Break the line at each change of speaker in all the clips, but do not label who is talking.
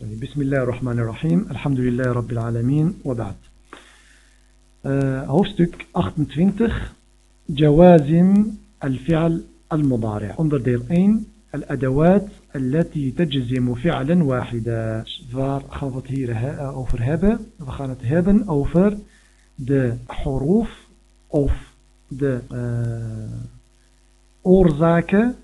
بسم الله الرحمن الرحيم الحمد لله رب العالمين وبعد hoofdstuk 28 جوازم الفعل المضارع onderdeel 1 الأدوات التي تجزم فعلا واحدا waar gaan we het hier over hebben we gaan het hebben over de حروف of de uh, oorzaken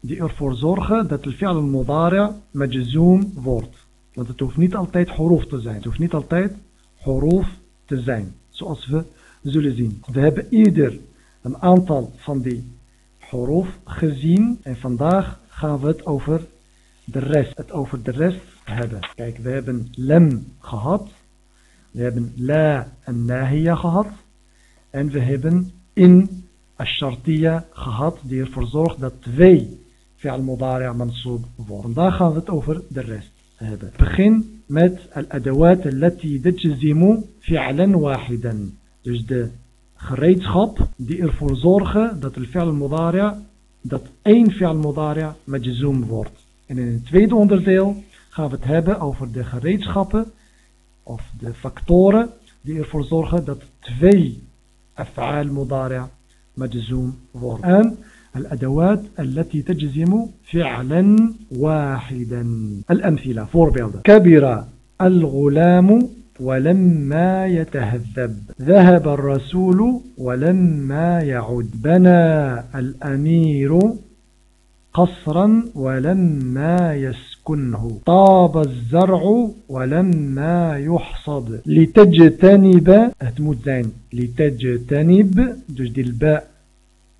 die ervoor zorgen dat fi'al al-mudari' majzoom wordt. Want het hoeft niet altijd huruf te zijn. Het hoeft niet altijd huruf te zijn. Zoals we zullen zien. We hebben ieder een aantal van die huruf gezien. En vandaag gaan we het over de rest. Het over de rest hebben. Kijk, we hebben lem gehad. We hebben la en nahiya gehad. En we hebben in ashartiya gehad. Die ervoor zorgt dat twee fi'al mudari' mansoob worden. Vandaag gaan we het over de rest hebben. Begin met al-adawat allati tajzimu fi'lan wahidan. Dus de gereedschap die ervoor zorgen dat el fi'al mudari' dat één fi'al mudari' majzoom wordt. En in het tweede onderdeel gaan we het hebben over de gereedschappen of de factoren die ervoor zorgen dat twee af'al mudari' majzoom worden. En الأدوات التي تجزم فعلا واحدا. الأمثلة voorbeelden كبر الغلام ولما يتهذب. ذهب الرسول ولما يعد. بنى الأمير قصرا ولما يسكنه. طاب الزرع ولما يحصد. لتجتنب het zijn لتجتنب die الباء.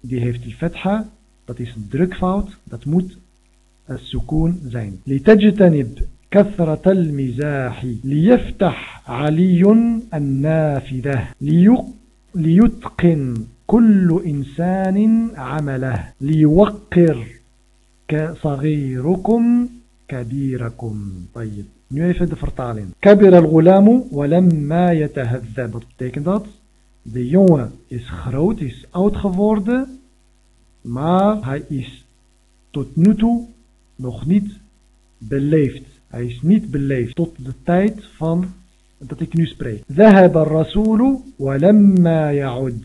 Die heeft die fetha, dat is een drukfout, dat moet een sukoon zijn. لتجتنب كثرة المزاح ليفتح علي النافذة ليتقن كل إنسان عمله ليوقر كصغيركم كبيركم. طيب even de vertaling. كبر الغلام ولما يتهذب. Betekent dat De jongen is groot, is oud geworden, maar hij is tot nu toe nog niet beleefd. Hij is niet beleefd tot de tijd van dat ik nu spreek. ذهب الرسول ولما يعد.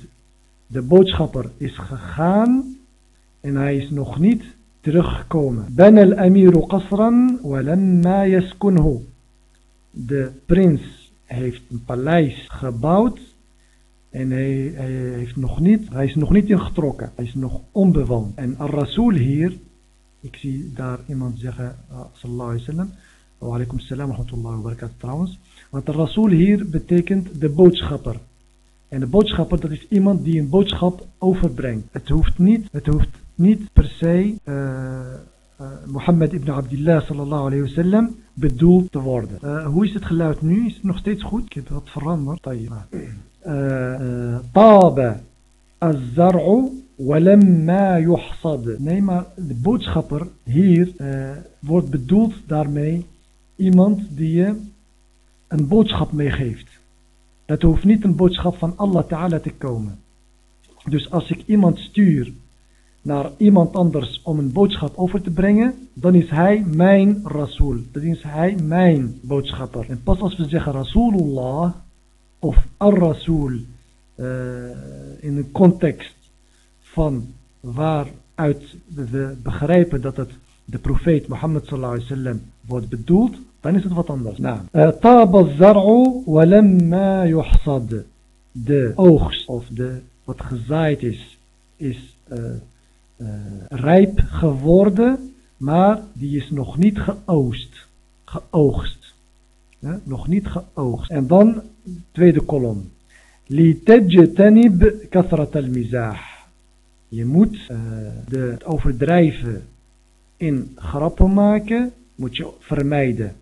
De boodschapper is gegaan en hij is nog niet teruggekomen. بنى الأمير قصرا ولما يسكنه. De prins heeft een paleis gebouwd en hij, hij, heeft nog niet, hij is nog niet ingetrokken. Hij is nog onbewoond. En al-Rasul hier, ik zie daar iemand zeggen, uh, sallallahu alayhi wa sallam, wa alaikum salam wa rahmatullahi wa barakatuh trouwens. Want al-Rasul hier betekent de boodschapper. En de boodschapper, dat is iemand die een boodschap overbrengt. Het hoeft niet, het hoeft niet per se uh, uh, Mohammed ibn Abdullah sallallahu alayhi wa sallam bedoeld te worden. Uh, hoe is het geluid nu? Is het nog steeds goed? Ik heb wat veranderd. Eh, eh, Tabe az-zar'u walamma yuhsad. Nee, maar de boodschapper hier eh, wordt bedoeld daarmee iemand die je een boodschap meegeeft. Dat hoeft niet een boodschap van Allah Ta'ala te komen. Dus als ik iemand stuur naar iemand anders om een boodschap over te brengen, dan is hij mijn rasool. Dan is hij mijn boodschapper. En pas als we zeggen Rasulullah, of ar-rasool uh, in een context van waaruit we begrijpen dat het de profeet Mohammed sallallahu alaihi wasallam wordt bedoeld, dan is het wat anders. Nou, taab al-zar'u wa lamma yuhsad. De oogst of de wat gezaaid is, is uh, rijp geworden, maar die is nog niet geoogst. Geoogst. Nog niet geoogst. En dan tweede kolom. Litajtanib kathrat al-mizah. Je moet uh, de, het overdrijven in grappen maken, moet je vermijden.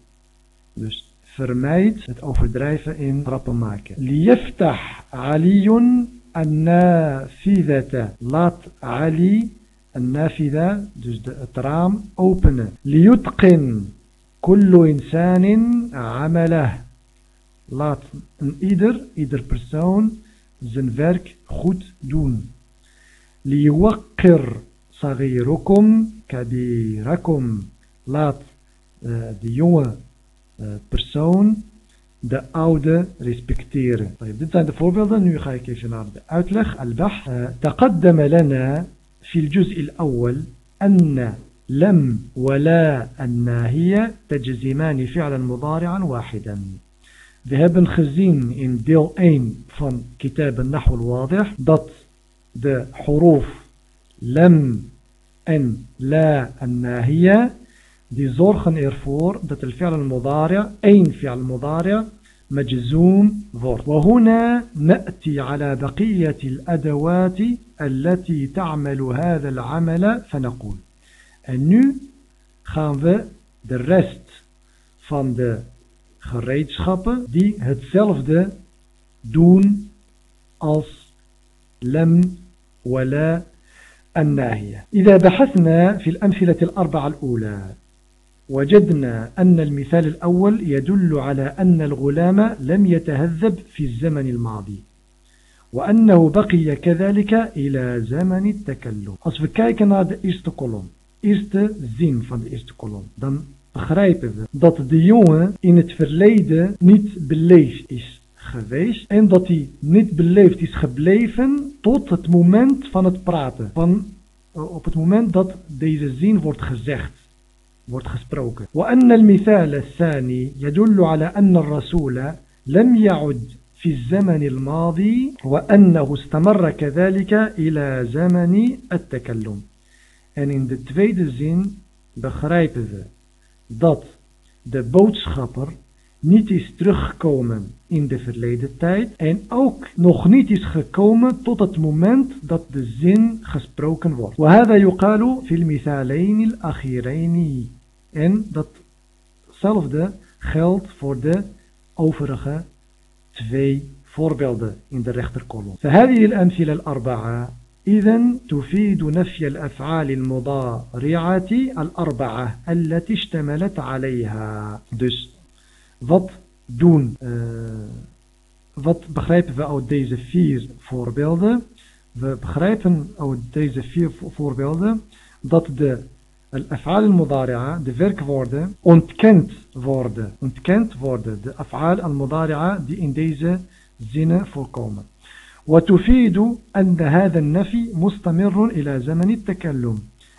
Dus vermijd het overdrijven in grappen maken. Liyaftah aliyun an-nafidata. Laat Ali an-nafida, dus de, het raam, openen. Liyutqin kullu insanin amalah. Laat een ieder, ieder persoon zijn werk goed doen. Liwakkir saghirukum kabirakum. Laat uh, de jongen persoon de oude respecteren. Dit zijn de voorbeelden. Nu ga ik even naar de uitleg. Al-Bah. تقدم لنا في الجزء الأول أن لم ولا الناهية تجزمان فعلا مضارعا واحدا. We hebben gezien in deel 1 van Kitab al-Nahu al-Wadih dat de huruf lam en la al-Nahiya die zorgen ervoor dat el fi'al al-mudari' één fi'al al-mudari' مجزوم wordt وهنا نأتي على بقية الأدوات التي تعمل هذا العمل فنقول En nu gaan we de rest van de gereedschappen die hetzelfde doen als lem, wala nahiyya. إذا بحثنا في الأمثلة الأربعة الأولى وجدنا أن المثال الأول يدل على أن الغلام لم يتهذب في الزمن الماضي وأنه بقي كذلك إلى زمن التكلم Als we kijken naar kolom, eerste zin van de eerste kolom, dan begrijpen we dat de jongen in het verleden niet beleefd is geweest en dat hij niet beleefd is gebleven tot het moment van het praten. Van, op het moment dat deze zin wordt gezegd. wordt gesproken. وأن المثال الثاني يدل على أن الرسول لم يعد في الزمن الماضي وأنه استمر كذلك إلى زمن التكلم. En in de tweede zin begrijpen we dat de boodschapper niet is teruggekomen in de verleden tijd en ook nog niet is gekomen tot het moment dat de zin gesproken wordt. وهذا يقال في المثالين الأخيرين En datzelfde geldt voor de overige twee voorbeelden in de rechterkolom. فهذه الأمثلة الأربعة إذن تفيد نفي الأفعال المضارعة الأربعة التي اشتملت عليها. دس ضط دون ضط بخريب أو ديز فير فور بيلد بخريب أو ديز فير فور بيلد ضط د الأفعال المضارعة دي فيرك فورد أنت كنت فورد أنت كنت فورد دي المضارعة دي إن ديز زينة فور كومن وتفيد أن هذا النفي مستمر إلى زمن التكلم.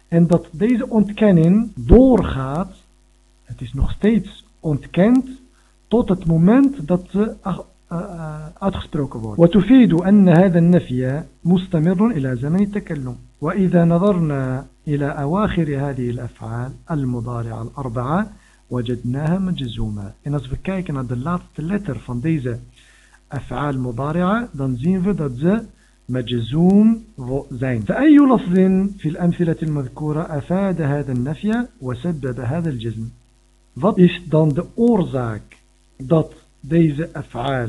En dat deze ontkenning doorgaat, het is nog steeds ontkend, tot het moment dat ze uitgesproken wordt. وتفيد أن هذا النفي مستمر إلى زمن التكلم. وإذا نظرنا إلى أواخر هذه الأفعال المضارعة الأربعة وجدناها مجزومة. En als we kijken naar de laatste letter van deze أفعال مضارعة dan zien we dat ze مجزوم zijn. فأي لفظ في الأمثلة المذكورة أفاد هذا النفي وسبب هذا الجزم. Wat is dan de oorzaak dat deze af'aal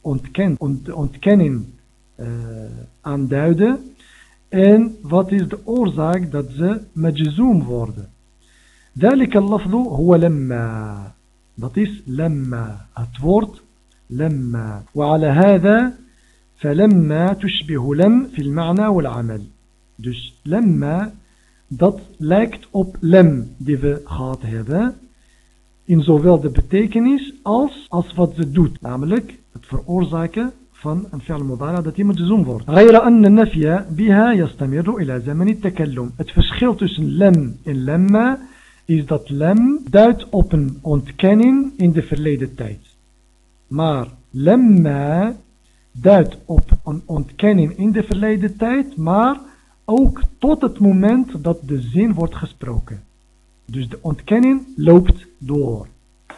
ontkent, ont, ontkenning uh, aanduiden En wat is de oorzaak dat ze majzoom worden? ذلك اللفظ هو لما dat is لما het woord لما وعلى هذا فلما تشبه لم في المعنى والعمل dus لما dat lijkt op lem die we gehad hebben in zowel de betekenis als als wat ze doet namelijk het veroorzaken van een fi'al mudara dat die majzoom wordt. غير أن النفي بها يستمر إلى زمن التكلم. Het verschil tussen lem en lemma is dat lem duidt op een ontkenning in de verleden tijd. Maar lemme duidt op een ontkenning in de verleden tijd, maar ook tot het moment dat de zin wordt gesproken. Dus de ontkenning loopt door.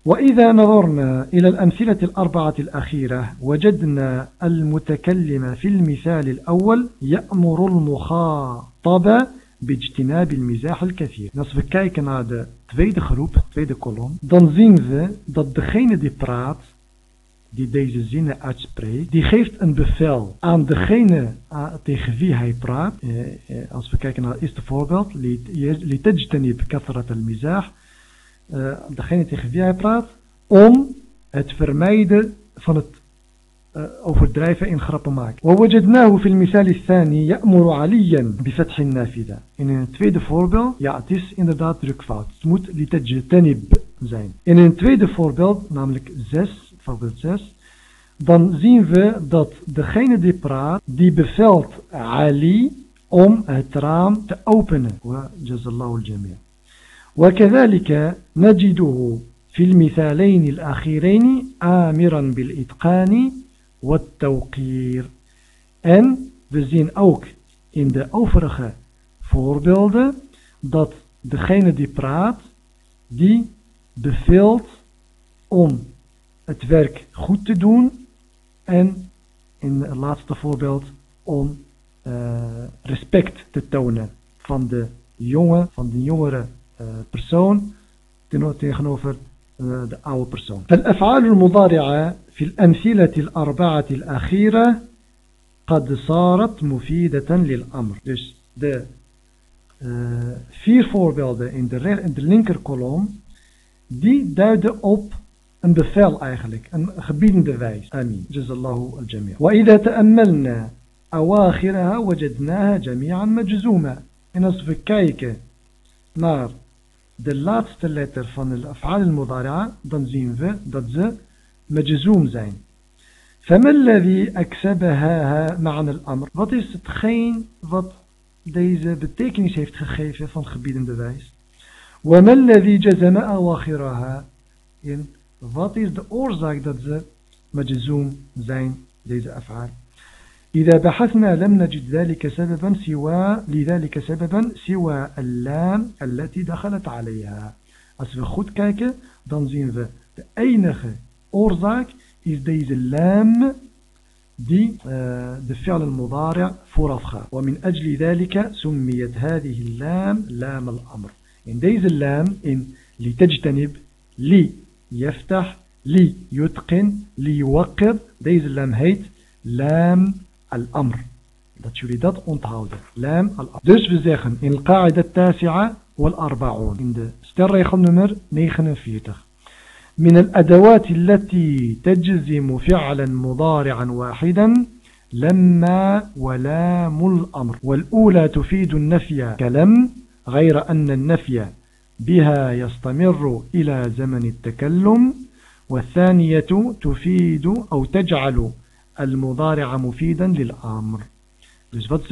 وإذا نظرنا إلى الأمثلة الأربعة الأخيرة وجدنا المتكلم في المثال الأول يأمر المخاطب باجتناب المزاح الكثير. نصف كايكن هذا تفيد خروب تفيد كولوم. دان زين ذا ضد دي برات die deze zinnen uitspreekt, die geeft een bevel aan degene tegen wie hij praat. Eh, eh, als we kijken naar het eerste voorbeeld, لتجتنب كثرة المزاح uh, degene tegen wie hij praat, om het vermijden van het uh, overdrijven in grappen maken. ووجدناه في المثال الثاني يأمر عليا بفتح النافذة. En in het tweede voorbeeld, ja het is inderdaad drukfout. Het moet لتجتنب zijn. In een tweede voorbeeld, namelijk 6, voorbeeld 6, dan zien we dat degene die praat, die bevelt Ali om het raam te openen. Jazallahu al-jamia. وكذلك نجده في المثالين الأخيرين آمرا بالإتقان والتوقير En we zien ook in de overige voorbeelden dat degene die praat, die beveelt om het werk goed te doen en in het laatste voorbeeld om uh, respect te tonen van de jonge, van de jongere uh, persoon tegenover uh, de oude persoon. الأفعال المضارعة في الأمثلة الأربعة الأخيرة قد صارت مفيدة للأمر. Dus de uh, vier voorbeelden in de, in de linker kolom, die duiden op een bevel eigenlijk, een gebiedende wijs. Amin. Jazallahu al-jami'. وإذا تأملنا أواخرها وجدناها جميعا مجزومة. En als we kijken naar de laatste letter van de af'al al-mudari'a, dan zien we dat ze majzoom zijn. فما الذي أكسبها معنى الأمر Wat is hetgeen wat deze betekenis heeft gegeven van gebiedende wijs? وما الذي جزم أواخرها In wat is de oorzaak dat ze majzoom zijn, deze af'al? إذا بحثنا لم نجد ذلك سببا سوى لذلك سببا سوى اللام التي دخلت عليها. Als we goed kijken, dan zien we de enige oorzaak is deze lam uh, fi'al al-mudari' vooraf gaat. ومن أجل ذلك سميت هذه اللام لام الأمر. In deze lam in لتجتنب لي يفتح لي يتقن لي يوقر deze lam heet lam al-amr. Dat jullie dat onthouden. Lam al-amr. Dus we zeggen in al-qa'ida tasi'a wal-arba'un. In de sterregel nummer 49. من الأدوات التي تجزم فعلا مضارعا واحدا لما ولام الأمر والأولى تفيد النفي كلم غير أن النفي بها يستمر إلى زمن التكلم والثانية تفيد أو تجعل المضارع مفيدا للأمر Dus wat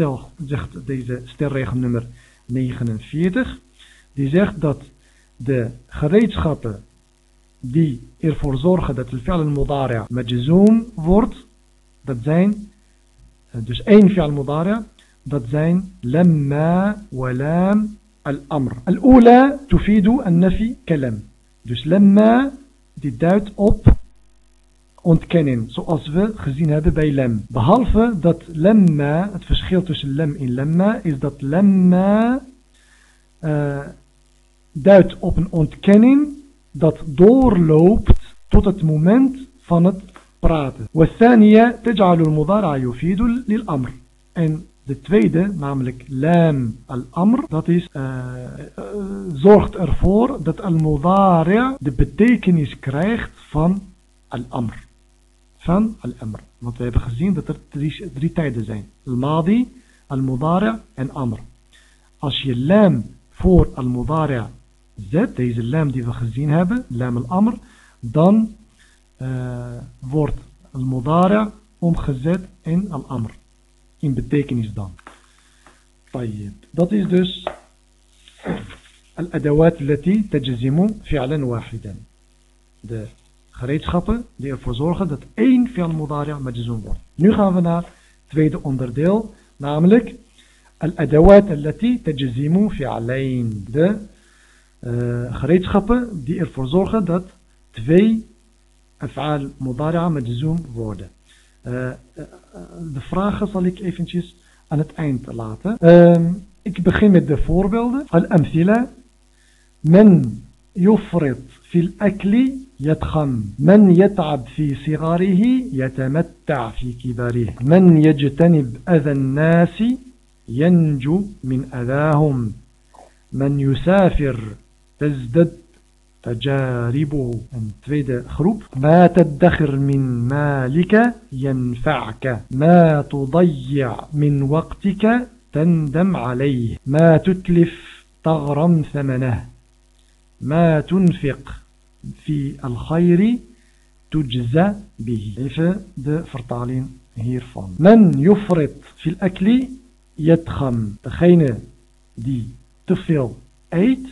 zegt deze sterregel nummer 49? Die zegt dat de gereedschappen die ervoor zorgen dat het fi'al al-mudari' majzoom wordt, dat zijn, dus één fi'al al-mudari' dat zijn lamma wa al-amr. Al-ula tufidu an-nafi kalam. Dus lamma die duidt op ontkennen, zoals we gezien hebben bij lem. Behalve dat lemma, het verschil tussen lem en lemma, is dat lemma uh, duidt op een ontkenning dat doorloopt tot het moment van het praten. والثانية تجعل المضارع يفيد للأمر. En de tweede, namelijk lam al-amr, dat is, uh, uh, zorgt ervoor dat al-mudari' de betekenis krijgt van al-amr van al-amr. Want we hebben gezien dat er drie, drie tijden zijn. Al-madi, al-mudari' en amr. Als je lam voor al-mudari' zet, deze lam die we gezien hebben, lam al-amr, dan uh, wordt al-mudari' omgezet in al-amr In betekenis dan. Dat is dus الأدوات التي تجزم فعلا واحدا. De gereedschappen die ervoor zorgen dat één fi'al mudari' majzoom wordt. Nu gaan we naar het tweede onderdeel, namelijk al-adawat allati tajzimu fi'alayn. De uh, gereedschappen die ervoor zorgen dat twee af'al mudari' majzoom worden. Uh, uh, de vragen zal ik eventjes aan het eind laten. Uh, ik begin met de voorbeelden. Al-amthila. Men yufrit fil akli يتخن من يتعب في صغاره يتمتع في كبره من يجتنب أذى الناس ينجو من أذاهم من يسافر تزدد تجاربه een tweede groep ما تدخر من مالك ينفعك. ما تضيع من وقتك تندم عليه. ما تتلف تغرم ثمنه. ما تنفق في الخير تجزى به. من يفرط في الأكل يتخم. Degene die te veel eet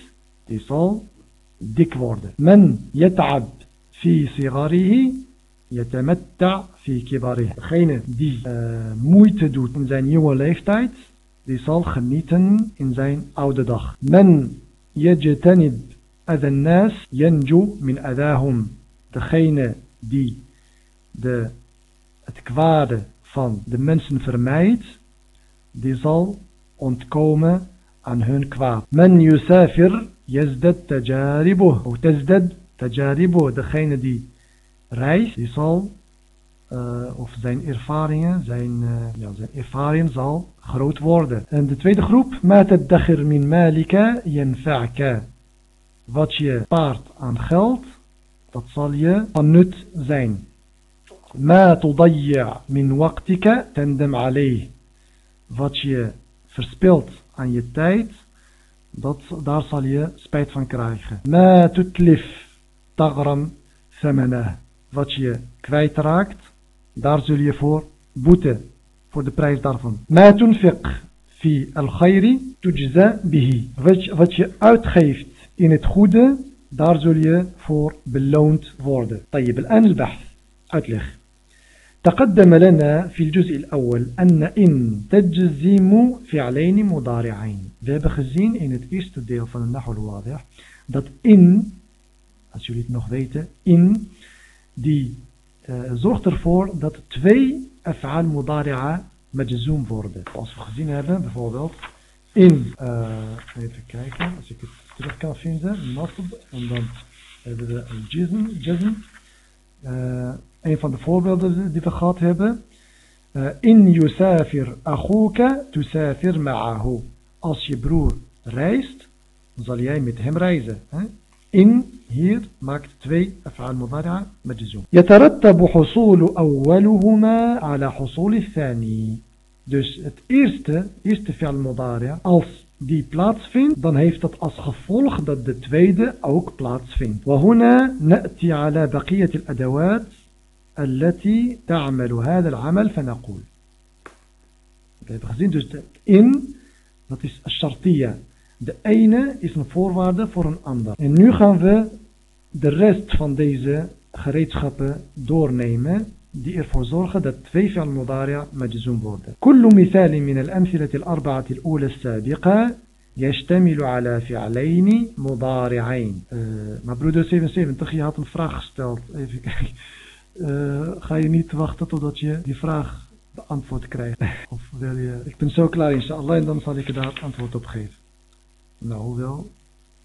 dik worden. Men yet'ab fi sigarihi yetamatta fi kibarihi. Degene die uh, moeite doet in zijn jonge leeftijd, die zal genieten in zijn oude dag. Men yajtanib adhan nas yanju min adahum. Degene die de, het kwade van de mensen vermijdt, die zal ontkomen aan hun kwaad. Men yusafir Yazdad tajaribuh. Of tazdad tajaribuh. Degene die reist, die zal, uh, of zijn ervaringen, zijn, uh, ja, zijn ervaring zal groot worden. En de tweede groep, matat dakhir min malika yanfa'ka. Wat je paart aan geld, dat zal je van nut zijn. Ma tudayya min waqtika tandam alayh. Wat je verspilt aan je tijd, dat, daar zal je spijt van krijgen. Ma tutlif tagram. Wat je kwijtraakt, daar zul je voor boeten Voor de prijs daarvan. Ma tunfiq fi al tujza bihi. Wat je uitgeeft in het goede, daar zul je voor beloond worden. Tayyib al-an al-bahth. Uitleg. تقدم لنا في الجزء الأول أن إن تجزم فعلين مضارعين. We hebben gezien in het eerste deel van de Nahu al dat in, als jullie het nog weten, in die uh, zorgt ervoor dat twee af'al mudari'a majzoom worden. Als we gezien hebben, bijvoorbeeld in, uh, even kijken, als ik het terug kan vinden, nasb, en dan hebben we een jizm, jizm. Uh, een van de voorbeelden die we gehad hebben. Uh, in yusafir akhuka tusafir ma'ahu. Als je broer reist, dan zal jij met hem reizen. Hè? إن hier maakt twee أفعال مضارعة مجزوم يترتب حصول أولهما على حصول الثاني Dus het eerste, eerste fi'al mudari' als die plaatsvindt, dan heeft dat als gevolg dat de tweede ook plaatsvindt. وهنا نأتي على بقية الأدوات التي تعمل هذا العمل فنقول. We hebben gezien dus in, dat is الشرطية. De ene is een voorwaarde voor een ander. En nu gaan we de rest van deze gereedschappen doornemen die ervoor zorgen dat twee fi'al mudari' majzoom worden. كل مثال من الأمثلة الأربعة الأولى السابقة يشتمل على فعلين مضارعين. Uh, maar broeder 77, je had een vraag gesteld. Even kijken. Uh, ga je niet wachten totdat je die vraag beantwoord krijgt? Of wil je... Ik ben zo klaar inshallah en dan zal ik je daar antwoord op geven. Nou, wel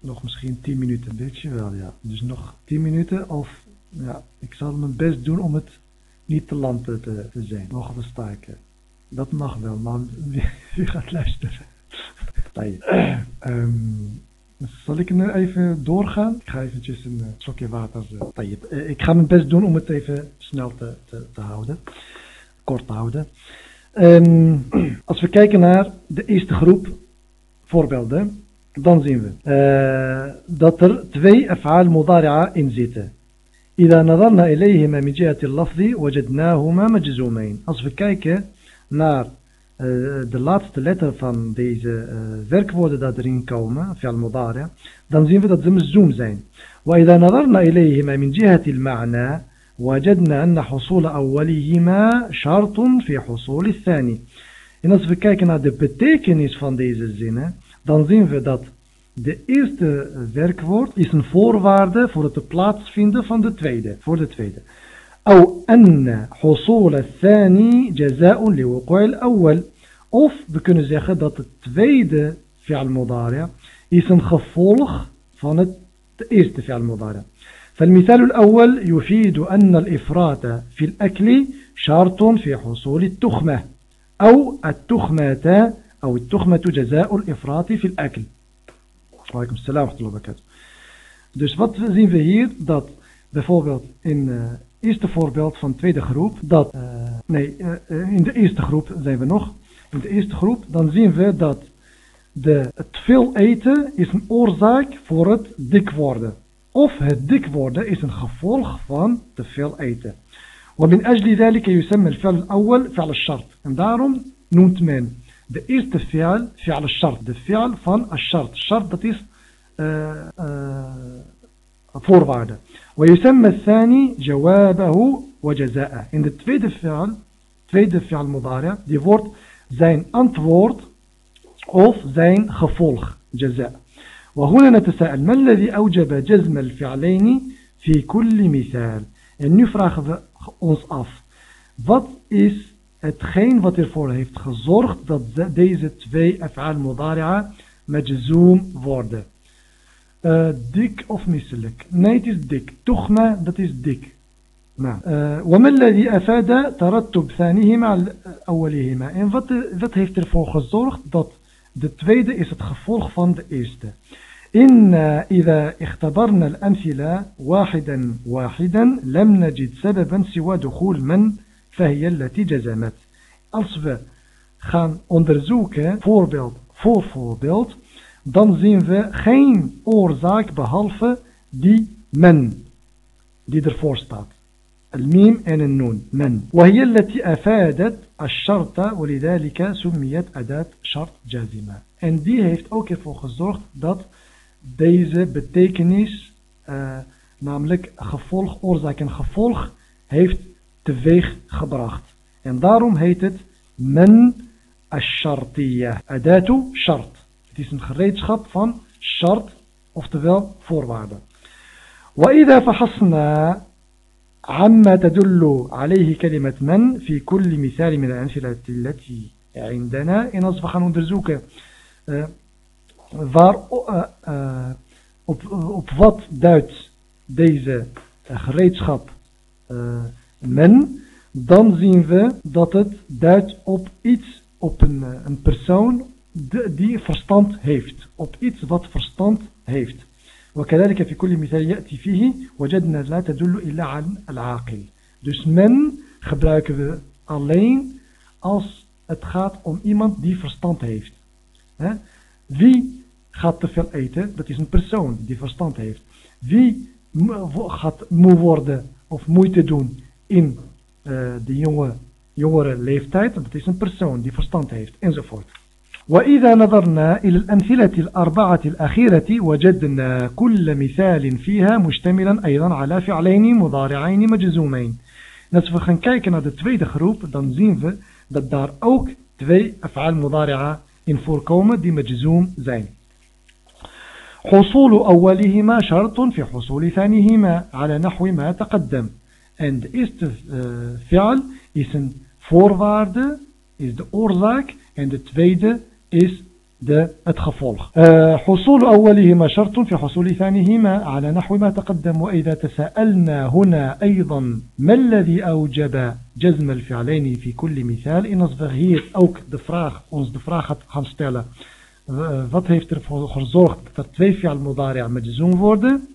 nog misschien 10 minuten, weet je wel, ja. Dus nog 10 minuten of, ja, ik zal mijn best doen om het niet te land te, zijn. Mogen we staken. Dat mag wel, maar wie gaat luisteren? um, zal ik nu even doorgaan? Ik ga eventjes een uh, slokje water. Uh, ik ga mijn best doen om het even snel te, te, te houden. Kort te houden. Um, als we kijken naar de eerste groep voorbeelden dan zien we uh, dat er twee af'al mudari'a in zitten. إذا نظرنا إليهما من جهة اللفظ وجدناهما مجزومين. Als we kijken naar uh, de laatste letter van deze uh, werkwoorden dat erin komen, fi'al mudari', dan zien we dat ze مجزوم zijn. وإذا نظرنا إليهما من جهة المعنى وجدنا أن حصول أولهما شرط في حصول الثاني. En als we kijken naar de betekenis van deze zinnen, dan zien we dat de eerste werkwoord is een voorwaarde voor het plaatsvinden van de tweede, voor de tweede. أو أن حصول الثاني جزاء لوقوع الأول of we kunnen zeggen dat het tweede fi'al mudari' is een gevolg van het eerste fi'al mudari' فالمثال الأول يفيد أن الإفراط في الأكل شرط في حصول التخمة أو التخمة أو التخمة جزاء الإفراط في الأكل Alaikum salam wa barakatuh. Dus wat zien we hier? Dat bijvoorbeeld in het uh, eerste voorbeeld van de tweede groep, dat, uh, nee, uh, in de eerste groep zijn we nog, in de eerste groep, dan zien we dat de, het veel eten is een oorzaak voor het dik worden. of het dik worden is een gevolg van te veel eten. ومن أجل ذلك يسمى الفعل الأول فعل الشرط en daarom noemt men de eerste fi'al fi'al الشرط de fi'al van الشرط الشرط dat is uh, uh, voorwaarde ويسمى الثاني جوابه وجزاءه in de tweede fi'al tweede fi'al mudari die wordt zijn antwoord of zijn gevolg جزاء وهنا نتساءل ما الذي أوجب جزم الفعلين في كل مثال en nu vragen we ons af wat is hetgeen wat ervoor heeft gezorgd dat deze twee af'al mudari'a majzoom worden uh, dik of misselijk nee het is dik tuchma dat is dik نعم وما الذي أفاد ترتب ثانيهما على أولهما en wat, wat heeft ervoor gezorgd dat de tweede is het gevolg van de eerste إن إذا اختبرنا الأمثلة واحدا واحدا لم نجد سببا سوى دخول من فهي التي جزمت Als we gaan onderzoeken, voorbeeld voor voorbeeld, dan zien we geen oorzaak behalve die men, die ervoor staat. الميم أن النون. من؟ وهي التي أفادت الشرط ولذلك سميت أداة شرط جازمة. أن دي هيفت أوكي فوق الزرخ دات ديزة بتكنيس آه، ناملك خفولخ أورزاك خفولخ هيفت تفيخ خبراخت. أن دارم هيتت من الشرطية. أداة شرط. دي اسم خريتشخب فان شرط أفتفال فورواردة. وإذا فحصنا عما تدل عليه كلمة من في كل مثال من الأمثلة التي عندنا en als we gaan onderzoeken uh, waar, uh, uh, op, op wat duidt deze gereedschap men, dan zien we dat het duidt op iets, op een, een persoon die verstand heeft. Op iets wat verstand heeft. وكذلك في كل مثال يأتي فيه وجدنا لا تدل إلا عن العاقل. Dus men gebruiken we alleen als het gaat om iemand die verstand heeft. Wie gaat te veel eten? Dat is een persoon die verstand heeft. Wie gaat moe worden of moeite doen in uh, de jonge, jongere leeftijd? Dat is een persoon die verstand heeft enzovoort. وإذا نظرنا إلى الأمثلة الأربعة الأخيرة وجدنا كل مثال فيها مشتملا أيضا على فعلين مضارعين مجزومين. نصف خنكايك نادة تفي دخروب دان زينف دار أوك تفي أفعال مضارعة إن فور كومة دي مجزوم زين. حصول أولهما شرط في حصول ثانيهما على نحو ما تقدم. And is uh, فعل is in forward is the oorzaak and the tweede is the het حصول أولهما شرط في حصول ثانيهما على نحو ما تقدم وإذا تساءلنا هنا أيضا ما الذي أوجب جزم الفعلين في كل مثال إن أصبح هير أوك دفراخ أنس دفراخة خانستيلا wat heeft ervoor gezorgd dat er twee fi'al-modari'a majzoom worden?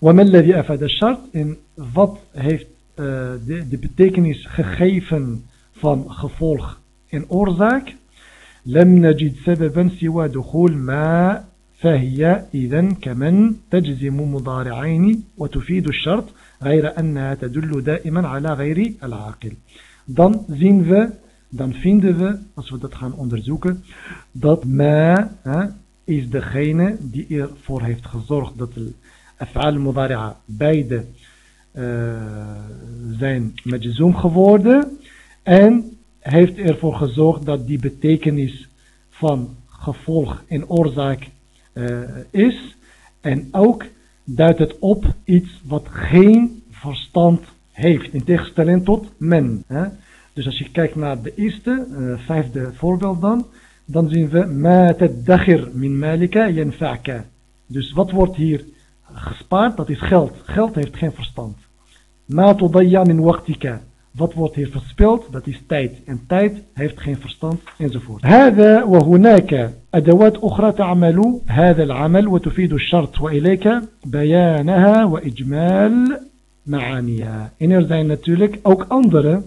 وَمَنْ الَّذِي أفاد الشَّرْطِ En wat heeft uh, de betekenis gegeven van gevolg en oorzaak? لم نجد سببا سوى دخول ما فهي إذا كمن تجزم مضارعين وتفيد الشرط غير أنها تدل دائما على غير العاقل dan zien we, dan vinden we, als we dat gaan onderzoeken, dat ma hè, is degene die ervoor heeft gezorgd dat de af'al mudari'a beide uh, zijn majzoom geworden en heeft ervoor gezorgd dat die betekenis van gevolg en oorzaak uh, is. En ook duidt het op iets wat geen verstand heeft. In tegenstelling tot men. Hè? Dus als je kijkt naar de eerste, uh, vijfde voorbeeld dan. Dan zien we ma tadakhir min malika yanfa'ka. Dus wat wordt hier gespaard? Dat is geld. Geld heeft geen verstand. Ma tudayya min waqtika. Wat wordt hier verspild? Dat is tijd. En tijd heeft geen verstand enzovoort. هذا وهناك أدوات أخرى تعمل هذا العمل وتفيد الشرط وإليك بيانها وإجمال معانيها. En er zijn natuurlijk ook andere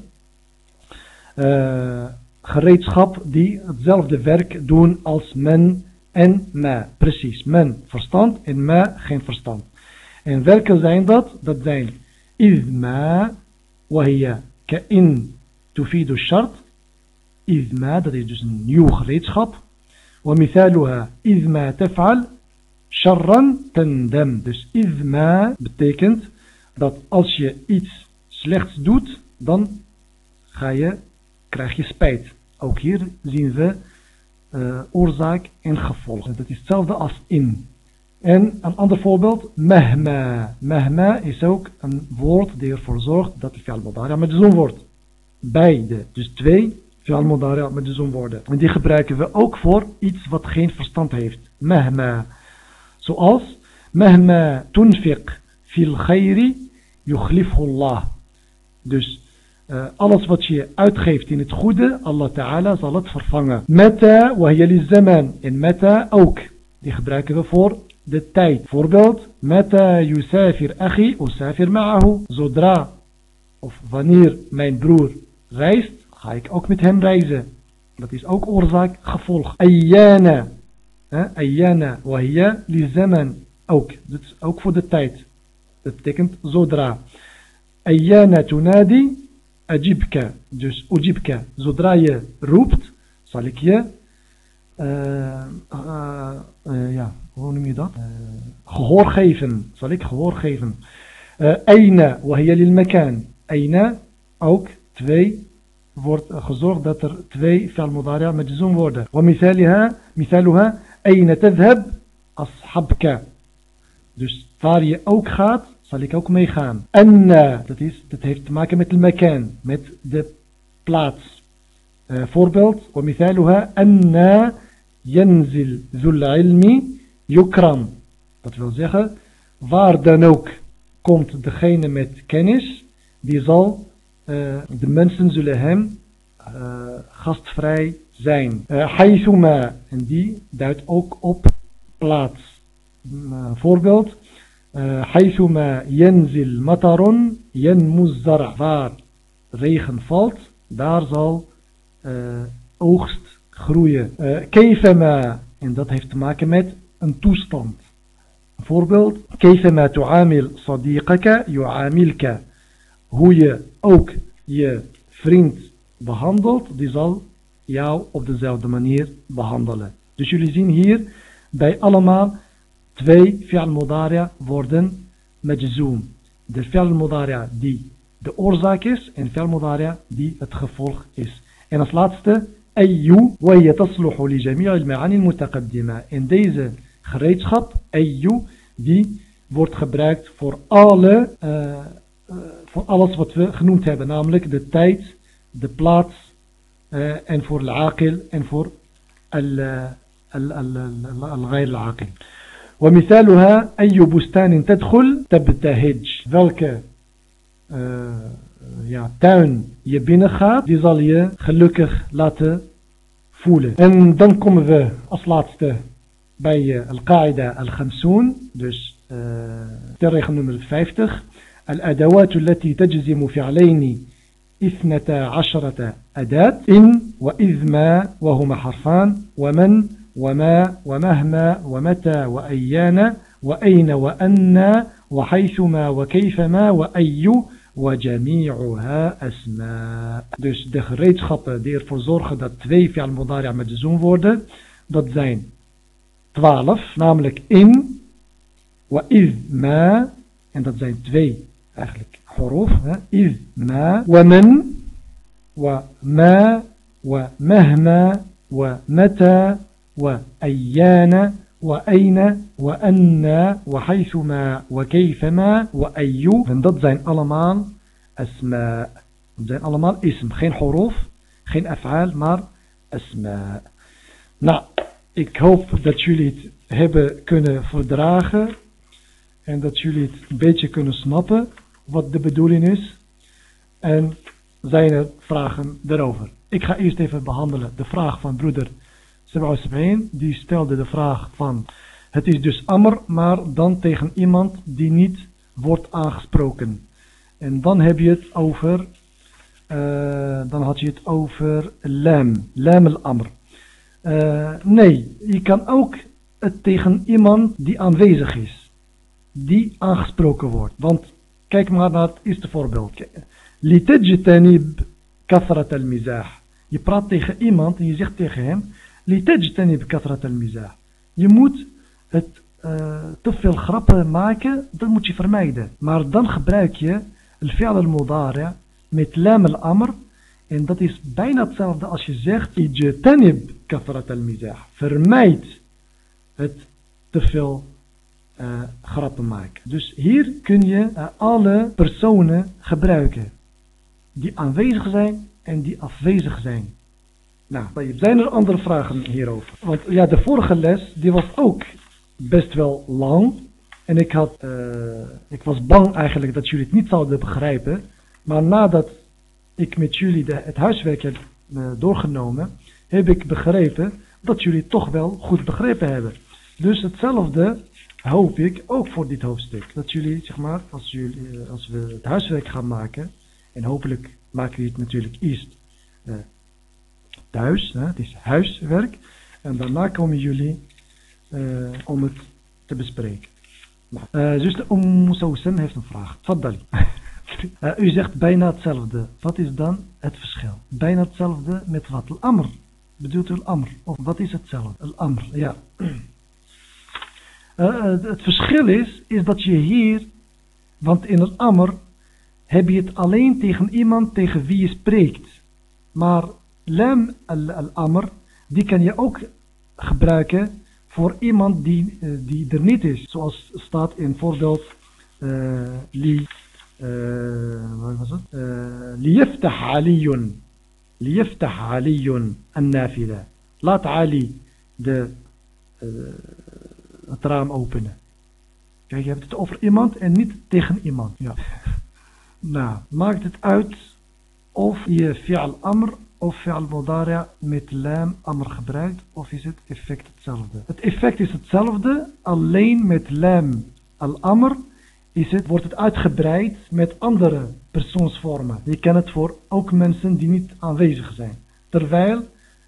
uh, gereedschap die hetzelfde werk doen als men en ma. Precies, men verstand en ma geen verstand. En welke zijn dat? Dat zijn idma, wahia ka'in tufidu shart. Idma, dat is dus een nieuw gereedschap. ومثالها إذ ما تفعل شرا تندم dus إذ betekent dat als je iets slechts doet dan ga je, krijg je spijt ook hier zien we uh, oorzaak en gevolg dat is hetzelfde als in en een ander voorbeeld mehma mehma is ook een woord die ervoor zorgt dat de fi'al met de zon wordt beide dus twee fi'al mudari' met de zonwoorden. En die gebruiken we ook voor iets wat geen verstand heeft. Mahma. Zoals Mahma tunfiq fil khayri yukhlifhu Dus uh, alles wat je uitgeeft in het goede, Allah Ta'ala zal het vervangen. Meta wa zaman. En meta ook. Die gebruiken we voor de tijd. Voorbeeld, meta yusafir akhi usafir ma'ahu. Zodra of wanneer mijn broer reist, ga ik ook met hem reizen. Dat is ook oorzaak, gevolg. Ayyana. Ayyana. Li zaman. Ook. Dat is ook voor de tijd. Dat betekent zodra. Ayyana tunadi. Ajibka. Dus ujibka. Zodra je roept, zal ik je... Uh, ja, hoe noem je dat? gehoor geven. Zal ik gehoor geven. Aina. Wahia lil makan. Aina. Ook twee wordt gezorgd dat er twee fi'al mudari' majzoom worden. ومثالها مثالها أين تذهب أصحبك. Dus waar je ook gaat, zal ik ook meegaan. En dat, is, dat heeft te maken met de makan, met de plaats. Uh, voorbeeld, ومثالها أن ينزل ذو العلم Yukram, dat wil zeggen, waar dan ook komt degene met kennis, die zal, eh, de mensen zullen hem eh, gastvrij zijn. Eh, Haythuma, uh, en die duidt ook op plaats. voorbeeld, Haythuma yenzil mataron yenmuzzara. Waar regen valt, daar zal oogst groeien. Keifema en dat heeft te maken met een toestand. Voorbeeld. Keifema tu'amil sadiqaka hoe je ook je vriend behandelt, die zal jou op dezelfde manier behandelen. Dus jullie zien hier bij allemaal twee fi'al mudari'a worden majzoom. De fi'al mudari'a die de oorzaak is en fi'al mudari'a die het gevolg is. En als laatste ayyu wa yatasluhu li jami' al-ma'ani al-mutaqaddima. En deze gereedschap ayyu die wordt gebruikt voor alle uh, voor alles wat we genoemd hebben, namelijk de tijd, de plaats uh, en voor al-aqil en voor al-ghayr al-aqil. ومثالها أي بستان تدخل تبتهج welke uh, ja, tuin je binnengaat, die zal je gelukkig laten voelen. En dan komen we als laatste bij uh, al-qaida al-khamsoon, dus uh, regel nummer 50. الأدوات التي تجزم فعلين اثنتا عشرة أداة إن وإذ ما وهما حرفان ومن وما ومهما ومتى وأيان وأين وأن وحيثما وكيفما وأي وجميعها أسماء Dus de gereedschappen die ervoor zorgen dat twee fi'al mudari' met de zoom worden, dat zijn 12, namelijk in, wa iz ma, en dat zijn twee eigenlijk حروف إذ ما ومن وما ومهما ومتى وأيان وأين وأن وحيثما وكيفما وأي en dat zijn allemaal asma dat zijn allemaal ism geen horof geen afhaal maar asma nou ik hoop dat jullie het hebben kunnen verdragen en dat jullie het een beetje kunnen snappen wat de bedoeling is. En zijn er vragen daarover. Ik ga eerst even behandelen de vraag van broeder Seba'usbeen. Die stelde de vraag van, het is dus amr, maar dan tegen iemand die niet wordt aangesproken. En dan heb je het over, uh, dan had je het over lam, lam al-amr. Uh, nee, je kan ook het tegen iemand die aanwezig is. Die aangesproken wordt. Want kijk maar naar het eerste voorbeeld. Kathrat al-mizah. Je praat tegen iemand en je zegt tegen hem. Kathrat al-mizah. Je moet het uh, te veel grappen maken, dat moet je vermijden. Maar dan gebruik je al-fi'al al-mudari' met lam al-amr. En dat is bijna hetzelfde als je zegt, ijtanib kathrat al-mizah. Vermijd het te veel uh, grappen maken. Dus hier kun je uh, alle personen gebruiken. Die aanwezig zijn en die afwezig zijn. Nou, zijn er andere vragen hierover? Want ja, de vorige les, die was ook best wel lang. En ik, had, uh, ik was bang eigenlijk dat jullie het niet zouden begrijpen. Maar nadat ik met jullie de, het huiswerk heb uh, doorgenomen, heb ik begrepen dat jullie toch wel goed begrepen hebben. Dus hetzelfde hoop ik ook voor dit hoofdstuk. Dat jullie, zeg maar, als, jullie, uh, als we het huiswerk gaan maken, en hopelijk maken we het natuurlijk eerst thuis, hè, het is huiswerk, en daarna komen jullie om het te bespreken. Uh, zuster Om Sousen heeft een vraag. Faddali. uh, u zegt bijna hetzelfde. Wat is dan het verschil? Bijna hetzelfde met wat? Al-Amr. Bedoelt u Al-Amr? Of wat is hetzelfde? Al-Amr, ja. het verschil is, is dat je hier, want in Al-Amr heb je het alleen tegen iemand tegen wie je spreekt. Maar Lam al-Amr, die kan je ook gebruiken voor iemand die, die er niet is. Zoals staat in voorbeeld uh, wat was het? Liyaftah aliyun. Liyaftah aliyun an-nafila. Laat Ali de, het raam openen. Kijk, je hebt het over iemand en niet tegen iemand. Ja. nou, maakt het uit of je fi'al amr of fi'al mudari' met lam amr gebruikt of is het effect hetzelfde? Het effect is hetzelfde, alleen met lam al-amr is het, wordt het uitgebreid met andere persoonsvormen. Je kan het voor ook mensen die niet aanwezig zijn. Terwijl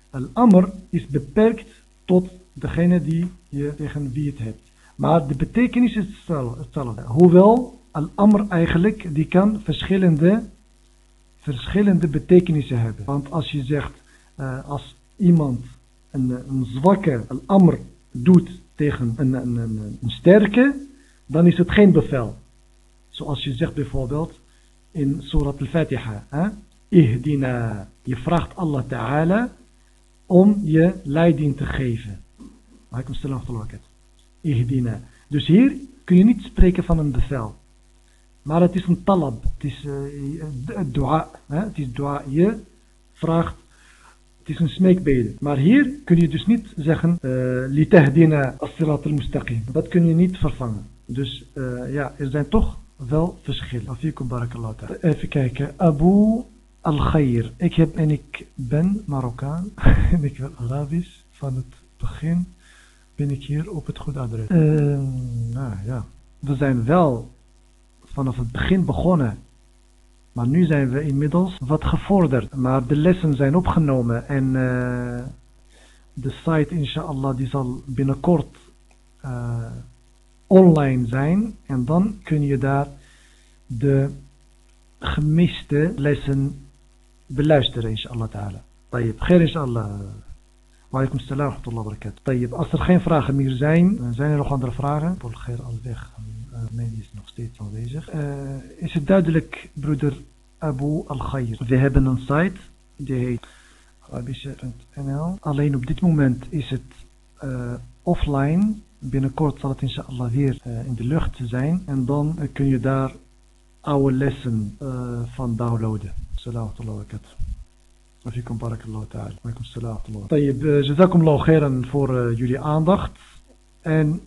al-amr is beperkt tot degene die je tegen wie het hebt. Maar de betekenis is hetzelfde. Hoewel al-amr eigenlijk, die kan verschillende verschillende betekenissen hebben. Want als je zegt, uh, als iemand een, een zwakke, een amr doet tegen een, een, een, een sterke, dan is het geen bevel. Zoals je zegt bijvoorbeeld in Surat al-Fatiha. Ihdina. Je vraagt Allah Ta'ala om je leiding te geven. Alaikum salam Ihdina. Dus hier kun je niet spreken van een bevel. Maar het is een talab. Het is uh, dua. Hè? Het is dua. Je vraagt. Het is een smeekbede. Maar hier kun je dus niet zeggen. Litahdina as-sirat al-mustaqim. Dat kun je niet vervangen. Dus uh, ja, er zijn toch wel verschillen. Afikum barakallah Even kijken. Abu al-Khair. Ik heb en ik ben Marokkaan. en ik ben Arabisch. Van het begin ben ik hier op het goede adres. Uh, nou ja. We zijn wel vanaf het begin begonnen. Maar nu zijn we inmiddels wat gevorderd. Maar de lessen zijn opgenomen en uh, de site inshallah die zal binnenkort uh, online zijn. En dan kun je daar de gemiste lessen beluisteren inshallah ta'ala. طيب خير إن شاء الله وعليكم السلام ورحمة الله وبركاته طيب als er geen vragen meer zijn zijn er nog andere vragen Paul Geer al weg nee, die is nog steeds aanwezig. Uh, is het duidelijk, broeder Abu Al-Khair? We hebben een site, die heet arabische.nl. Alleen op dit moment is het uh, offline. Binnenkort zal het inshallah weer eh, in de lucht zijn. En dan eh, kun je daar oude lessen eh, van downloaden. Salawatullah wa Afikum barakallahu ta'ala. Waikum salawatullah. Jazakum lau khairan voor jullie aandacht. En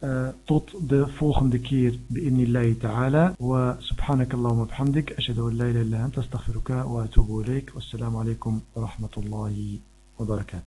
uh, tot de volgende keer bi'inillahi ta'ala. Wa subhanakallahumma bihamdik. Ashadu an la ilaha illa anta astaghfiruka wa atubu ilaik. Wassalamu alaikum wa rahmatullahi wa barakatuh.